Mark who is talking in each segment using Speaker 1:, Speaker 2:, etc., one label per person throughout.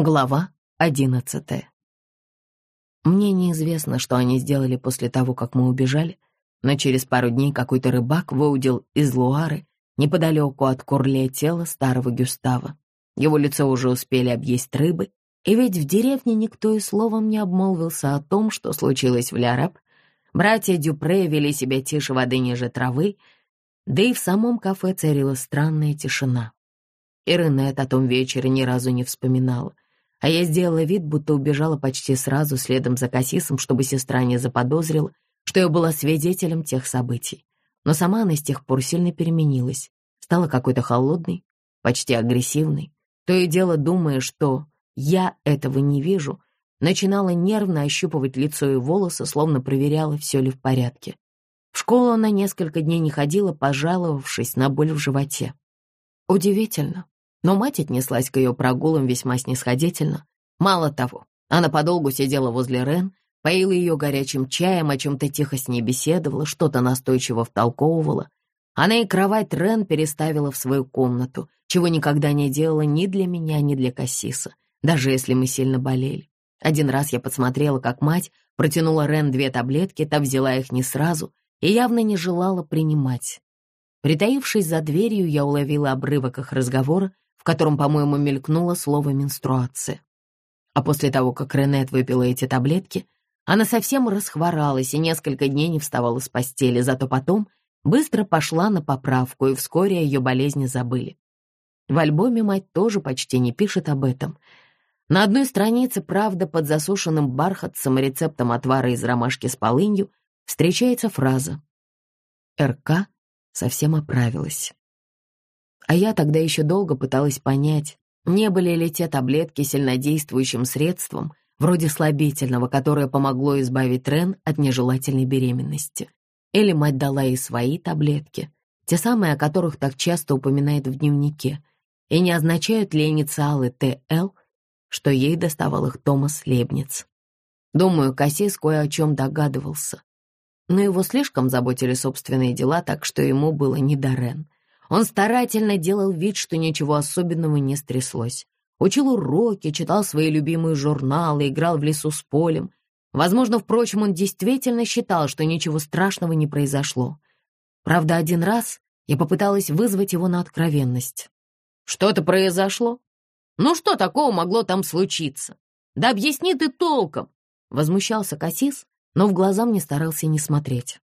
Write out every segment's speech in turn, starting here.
Speaker 1: Глава одиннадцатая. Мне неизвестно, что они сделали после того, как мы убежали, но через пару дней какой-то рыбак выудил из Луары неподалеку от Курле тело старого Гюстава. Его лицо уже успели объесть рыбы, и ведь в деревне никто и словом не обмолвился о том, что случилось в Ляраб. Братья Дюпре вели себя тише воды ниже травы, да и в самом кафе царила странная тишина. И Ренет о том вечере ни разу не вспоминала — а я сделала вид, будто убежала почти сразу следом за Кассисом, чтобы сестра не заподозрила, что я была свидетелем тех событий. Но сама она с тех пор сильно переменилась, стала какой-то холодной, почти агрессивной. То и дело, думая, что я этого не вижу, начинала нервно ощупывать лицо и волосы, словно проверяла, все ли в порядке. В школу она несколько дней не ходила, пожаловавшись на боль в животе. Удивительно, но мать отнеслась к ее прогулам весьма снисходительно. Мало того, она подолгу сидела возле Рен, поила ее горячим чаем, о чем-то тихо с ней беседовала, что-то настойчиво втолковывала. Она и кровать Рен переставила в свою комнату, чего никогда не делала ни для меня, ни для Кассиса, даже если мы сильно болели. Один раз я подсмотрела, как мать протянула Рен две таблетки, та взяла их не сразу и явно не желала принимать. Притаившись за дверью, я уловила обрывок их разговора, котором, по-моему, мелькнуло слово «менструация». А после того, как Ренет выпила эти таблетки, она совсем расхворалась и несколько дней не вставала с постели, зато потом быстро пошла на поправку, и вскоре ее болезни забыли. В альбоме мать тоже почти не пишет об этом. На одной странице, правда, под засушенным бархатцем рецептом отвара из ромашки с полынью встречается фраза «РК совсем оправилась». А я тогда еще долго пыталась понять, не были ли те таблетки сильнодействующим средством, вроде слабительного, которое помогло избавить Рен от нежелательной беременности. Или мать дала ей свои таблетки, те самые, о которых так часто упоминает в дневнике, и не означают ли инициалы ТЛ, что ей доставал их Томас Лебниц. Думаю, Кассис кое о чем догадывался. Но его слишком заботили собственные дела, так что ему было не до Рен — он старательно делал вид, что ничего особенного не стряслось. Учил уроки, читал свои любимые журналы, играл в лесу с полем. Возможно, впрочем, он действительно считал, что ничего страшного не произошло. Правда, один раз я попыталась вызвать его на откровенность. «Что-то произошло? Ну что такого могло там случиться? Да объясни ты толком!» Возмущался Кассис, но в глаза мне старался не смотреть.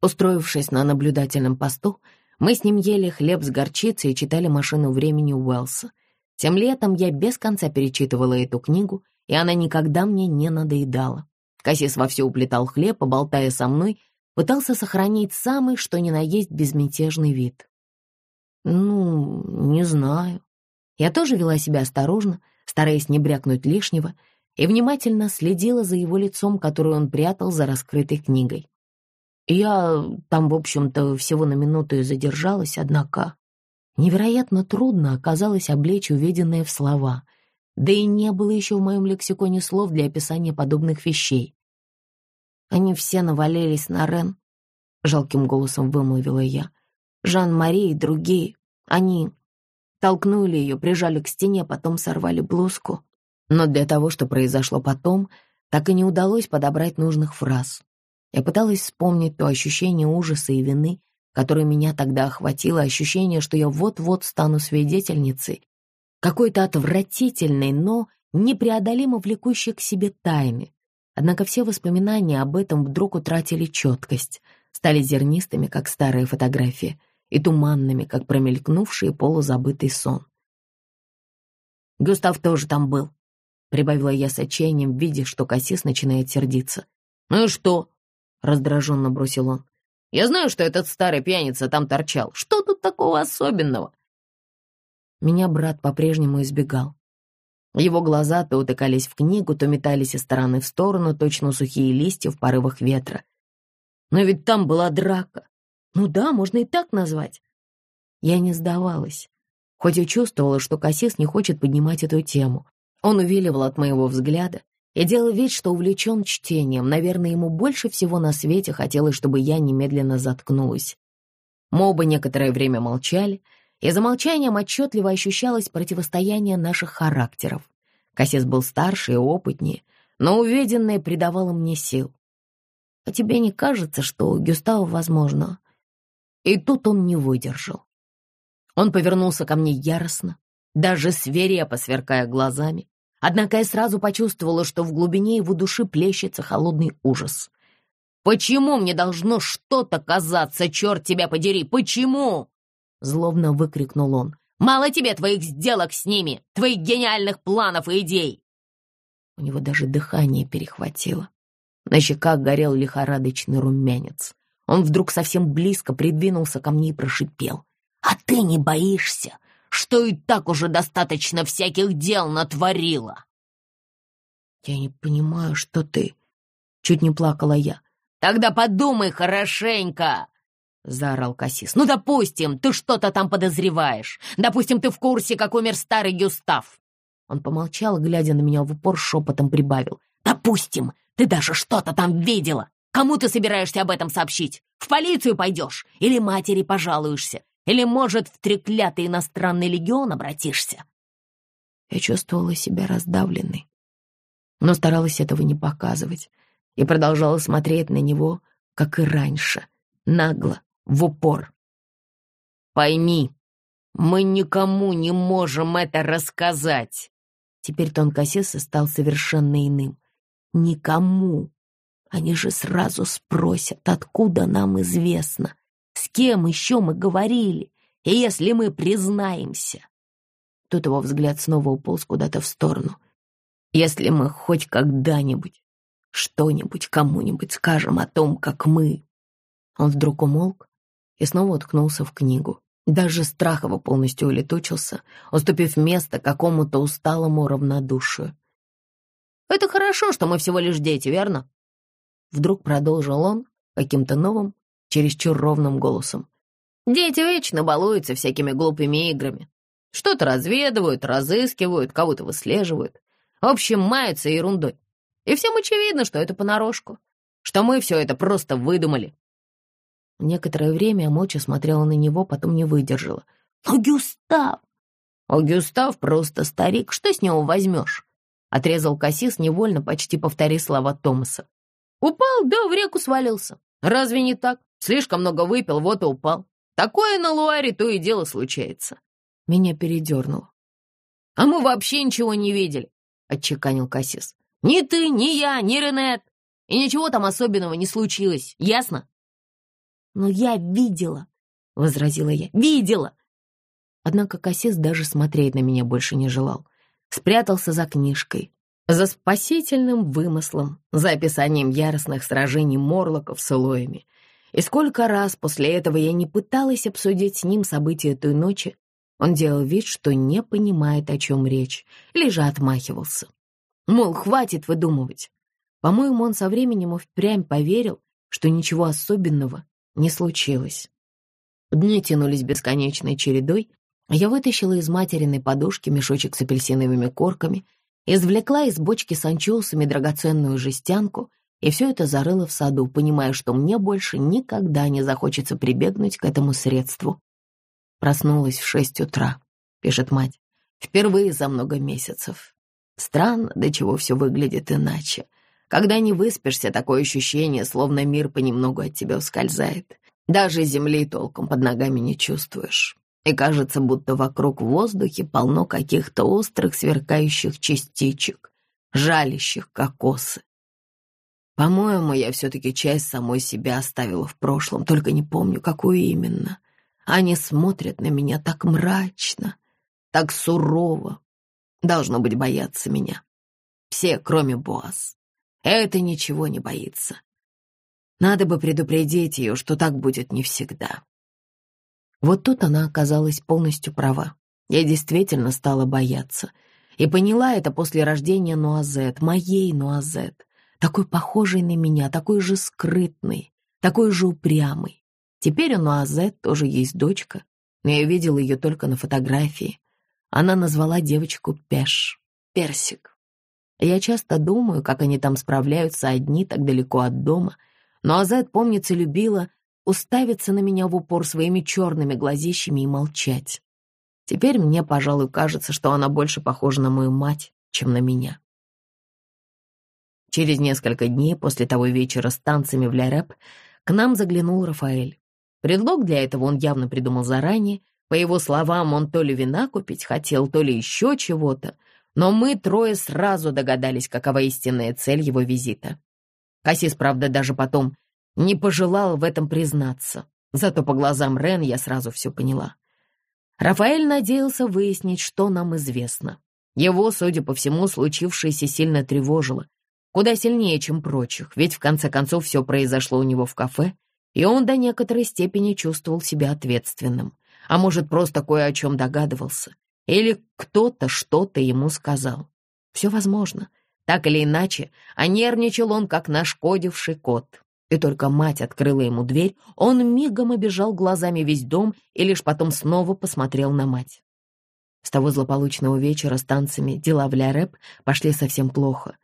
Speaker 1: Устроившись на наблюдательном посту, мы с ним ели хлеб с горчицей и читали «Машину времени» Уэллса. Тем летом я без конца перечитывала эту книгу, и она никогда мне не надоедала. Кассис вовсю уплетал хлеб, поболтая со мной, пытался сохранить самый, что ни на есть, безмятежный вид. Ну, не знаю. Я тоже вела себя осторожно, стараясь не брякнуть лишнего, и внимательно следила за его лицом, которое он прятал за раскрытой книгой. Я там, в общем-то, всего на минуту и задержалась, однако невероятно трудно оказалось облечь увиденное в слова, да и не было еще в моем лексиконе слов для описания подобных вещей. Они все навалились на Рен, — жалким голосом вымолвила я. Жан-Мари и другие, они толкнули ее, прижали к стене, потом сорвали блузку. Но для того, что произошло потом, так и не удалось подобрать нужных фраз. Я пыталась вспомнить то ощущение ужаса и вины, которое меня тогда охватило, ощущение, что я вот-вот стану свидетельницей какой-то отвратительной, но непреодолимо влекущей к себе тайны. Однако все воспоминания об этом вдруг утратили четкость, стали зернистыми, как старые фотографии, и туманными, как промелькнувший полузабытый сон. «Густав тоже там был», — прибавила я с отчаянием, видя, что Кассис начинает сердиться. «Ну и что? — раздраженно бросил он. «Я знаю, что этот старый пьяница там торчал. Что тут такого особенного?» Меня брат по-прежнему избегал. Его глаза то утыкались в книгу, то метались из стороны в сторону, точно сухие листья в порывах ветра. «Но ведь там была драка. Ну да, можно и так назвать». Я не сдавалась, хоть и чувствовала, что Кассис не хочет поднимать эту тему. Он увиливал от моего взгляда, и делал вид, что увлечен чтением. Наверное, ему больше всего на свете хотелось, чтобы я немедленно заткнулась. Мы оба некоторое время молчали, и за молчанием отчетливо ощущалось противостояние наших характеров. Кассис был старше и опытнее, но увиденное придавало мне сил. «А тебе не кажется, что Гюстава возможно?» И тут он не выдержал. Он повернулся ко мне яростно, даже свирепо сверкая глазами. Однако я сразу почувствовала, что в глубине его души плещется холодный ужас. «Почему мне должно что-то казаться, черт тебя подери? Почему?» Злобно выкрикнул он. «Мало тебе твоих сделок с ними, твоих гениальных планов и идей!» У него даже дыхание перехватило. На щеках горел лихорадочный румянец. Он вдруг совсем близко придвинулся ко мне и прошипел. «А ты не боишься, что и так уже достаточно всяких дел натворила?» «Я не понимаю, что ты...» Чуть не плакала я. «Тогда подумай хорошенько!» — заорал Кассис. «Ну, допустим, ты что-то там подозреваешь. Допустим, ты в курсе, как умер старый Гюстав. Он помолчал, глядя на меня в упор, шепотом прибавил. «Допустим, ты даже что-то там видела. Кому ты собираешься об этом сообщить? В полицию пойдешь? Или матери пожалуешься? Или, может, в треклятый иностранный легион обратишься?» Я чувствовала себя раздавленной, но старалась этого не показывать и продолжала смотреть на него, как и раньше, нагло, в упор. «Пойми, мы никому не можем это рассказать!» Теперь тонкосеса стал совершенно иным. Никому. Они же сразу спросят, откуда нам известно, кем еще мы говорили, и если мы признаемся. Тут его взгляд снова уполз куда-то в сторону. Если мы хоть когда-нибудь что-нибудь кому-нибудь скажем о том, как мы... Он вдруг умолк и снова уткнулся в книгу. Даже страх его полностью улетучился, уступив место какому-то усталому равнодушию. «Это хорошо, что мы всего лишь дети, верно?» Вдруг продолжил он каким-то новым, чересчур ровным голосом. «Дети вечно балуются всякими глупыми играми. Что-то разведывают, разыскивают, кого-то выслеживают. В общем, маются ерундой. И всем очевидно, что это понарошку, что мы все это просто выдумали. Некоторое время Моча смотрела на него, потом не выдержала. «Но Гюстав!» «О, Гюстав просто старик, что с него возьмешь?» Отрезал Кассис, невольно почти повтори слова Томаса. «Упал, да в реку свалился. Разве не так? Слишком много выпил, вот и упал. Такое на Луаре то и дело случается». Меня передернуло. «А мы вообще ничего не видели», — отчеканил Кассис. «Ни ты, ни я, ни Ренет. И ничего там особенного не случилось, ясно?» «Но я видела», — возразила я, — «видела». Однако Кассис даже смотреть на меня больше не желал. Спрятался за книжкой, за спасительным вымыслом, за описанием яростных сражений морлоков с Элоями. И сколько раз после этого я не пыталась обсудить с ним события той ночи, он делал вид, что не понимает, о чем речь, лишь отмахивался. Мол, хватит выдумывать. По-моему, он со временем впрямь поверил, что ничего особенного не случилось. Дни тянулись бесконечной чередой. Я вытащила из материной подушки мешочек с апельсиновыми корками, извлекла из бочки с анчоусами драгоценную жестянку и все это зарыла в саду, понимая, что мне больше никогда не захочется прибегнуть к этому средству. Проснулась в шесть утра, пишет мать, впервые за много месяцев. Странно, до чего все выглядит иначе. Когда не выспишься, такое ощущение, словно мир понемногу от тебя ускользает. Даже земли толком под ногами не чувствуешь. И кажется, будто вокруг в воздухе полно каких-то острых сверкающих частичек, жалящих кокосы. По-моему, я все-таки часть самой себя оставила в прошлом, только не помню, какую именно. Они смотрят на меня так мрачно, так сурово. Должно быть, боятся меня. Все, кроме Боас. Это ничего не боится. Надо бы предупредить ее, что так будет не всегда. Вот тут она оказалась полностью права. Я действительно стала бояться. И поняла это после рождения Нуазет, моей Нуазет, такой похожей на меня, такой же скрытной, такой же упрямой. Теперь у Нуазет тоже есть дочка, но я видела ее только на фотографии. Она назвала девочку Пеш, Персик. Я часто думаю, как они там справляются одни так далеко от дома, но Азет, помнится, любила уставиться на меня в упор своими черными глазищами и молчать. Теперь мне, пожалуй, кажется, что она больше похожа на мою мать, чем на меня. Через несколько дней после того вечера с танцами в Ля-Рэп к нам заглянул Рафаэль. Предлог для этого он явно придумал заранее. По его словам, он то ли вина купить хотел, то ли еще чего-то. Но мы трое сразу догадались, какова истинная цель его визита. Кассис, правда, даже потом не пожелал в этом признаться. Зато по глазам Рен я сразу все поняла. Рафаэль надеялся выяснить, что нам известно. Его, судя по всему, случившееся сильно тревожило. Куда сильнее, чем прочих, ведь в конце концов все произошло у него в кафе, и он до некоторой степени чувствовал себя ответственным. А может, просто кое о чем догадывался. Или кто-то что-то ему сказал. Все возможно. Так или иначе, а нервничал он, как нашкодивший кот. И только мать открыла ему дверь, он мигом обежал глазами весь дом и лишь потом снова посмотрел на мать. С того злополучного вечера с танцами дела в Ля-Рэп пошли совсем плохо.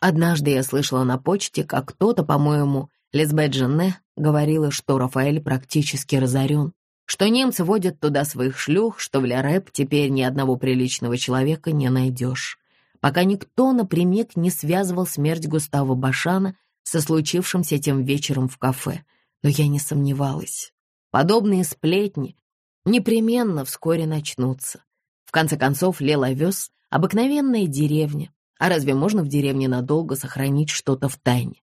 Speaker 1: Однажды я слышала на почте, как кто-то, по-моему, Лизбет Женне говорила, что Рафаэль практически разорен, что немцы водят туда своих шлюх, что в Ля-Рэп теперь ни одного приличного человека не найдешь. Пока никто напрямик не связывал смерть Густава Башана со случившимся тем вечером в кафе. Но я не сомневалась. Подобные сплетни непременно вскоре начнутся. В конце концов, Леловес — обыкновенная деревня. А разве можно в деревне надолго сохранить что-то в тайне?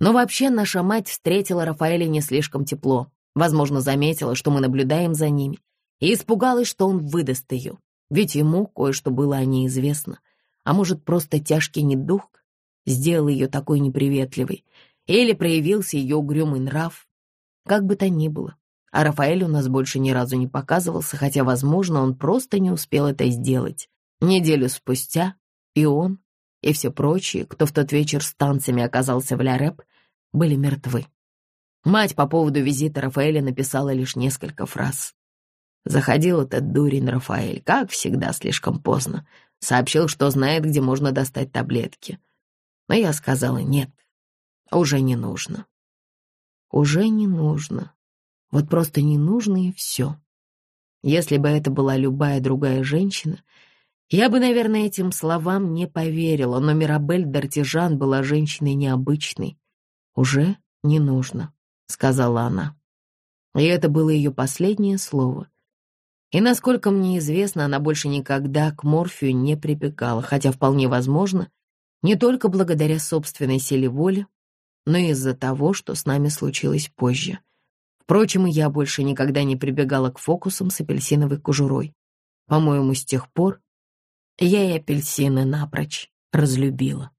Speaker 1: Но вообще наша мать встретила Рафаэля не слишком тепло. Возможно, заметила, что мы наблюдаем за ними, и испугалась, что он выдаст ее. Ведь ему кое-что было о ней известно. А может, просто тяжкий недуг сделал ее такой неприветливой, или проявился ее угрюмый нрав. Как бы то ни было. А Рафаэль у нас больше ни разу не показывался, хотя, возможно, он просто не успел это сделать. Неделю спустя и он, и все прочие, кто в тот вечер с танцами оказался в Ля-Рэп, были мертвы. Мать по поводу визита Рафаэля написала лишь несколько фраз. Заходил этот дурень Рафаэль, как всегда, слишком поздно. Сообщил, что знает, где можно достать таблетки. Но я сказала нет, уже не нужно. Уже не нужно. Вот просто не нужно и все. Если бы это была любая другая женщина, я бы, наверное, этим словам не поверила, но Мирабель Дартижан была женщиной необычной, «Уже не нужно», — сказала она. И это было ее последнее слово. И, насколько мне известно, она больше никогда к морфию не прибегала, хотя вполне возможно, не только благодаря собственной силе воли, но и из-за того, что с нами случилось позже. Впрочем, я больше никогда не прибегала к фокусам с апельсиновой кожурой. По-моему, с тех пор я и апельсины напрочь разлюбила.